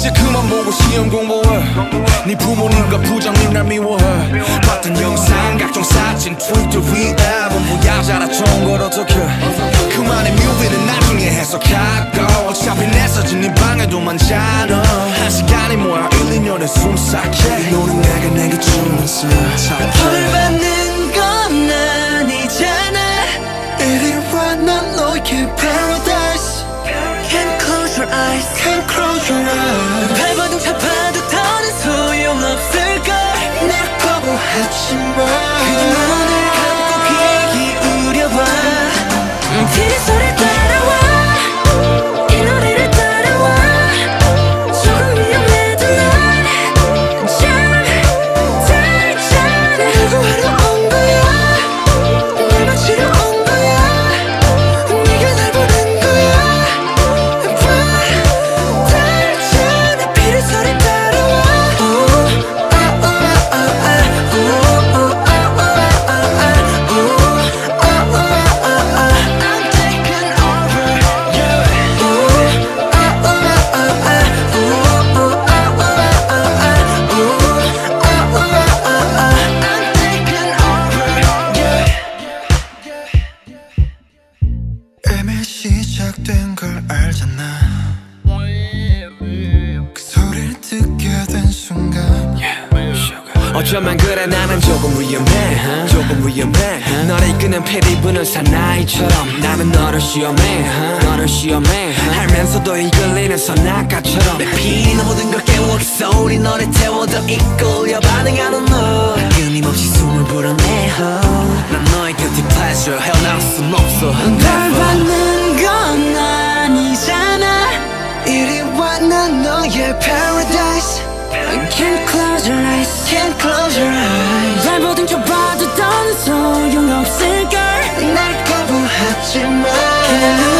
이제 그만 보고 시험 공부해. 네 부모님과 부장님 날 미워해. 봤던 영상 각종 사진 트위터 위에 전부야 자라좋은 걸 어떡해 그만의 뮤비는 나중에 해석하고 어차피 내 사진 네 방에도 많잖아 한 시간이 뭐야 1, 2년에 숨삭해. 너는 내가 내게 주면서 벌 받는 건 아니잖아 이리 와난 너의 paradise. Can't close your eyes around 이미 시작된 걸 알잖아 어쩌면 그래 나는 조금 위험해. 조금 위험해. 너를 이끄는 부는 사나이처럼 나는 너를 시험해. 너를 시험해. 알면서도 이끌리는 선악가처럼 내 피리 모든 걸 깨워 그 소리 너를 태워도 이끌려 반응하는 너. 끊임없이 숨을 불어내 난 너의 guilty pleasure 헤어나올 순 없어. 널 받는 건 아니잖아. 이리 와난 너의 paradise. Can't close your eyes Can't close your eyes 발버둥 쳐봐도 더는 소용없을걸 날 거부하지 마